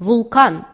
вулкан.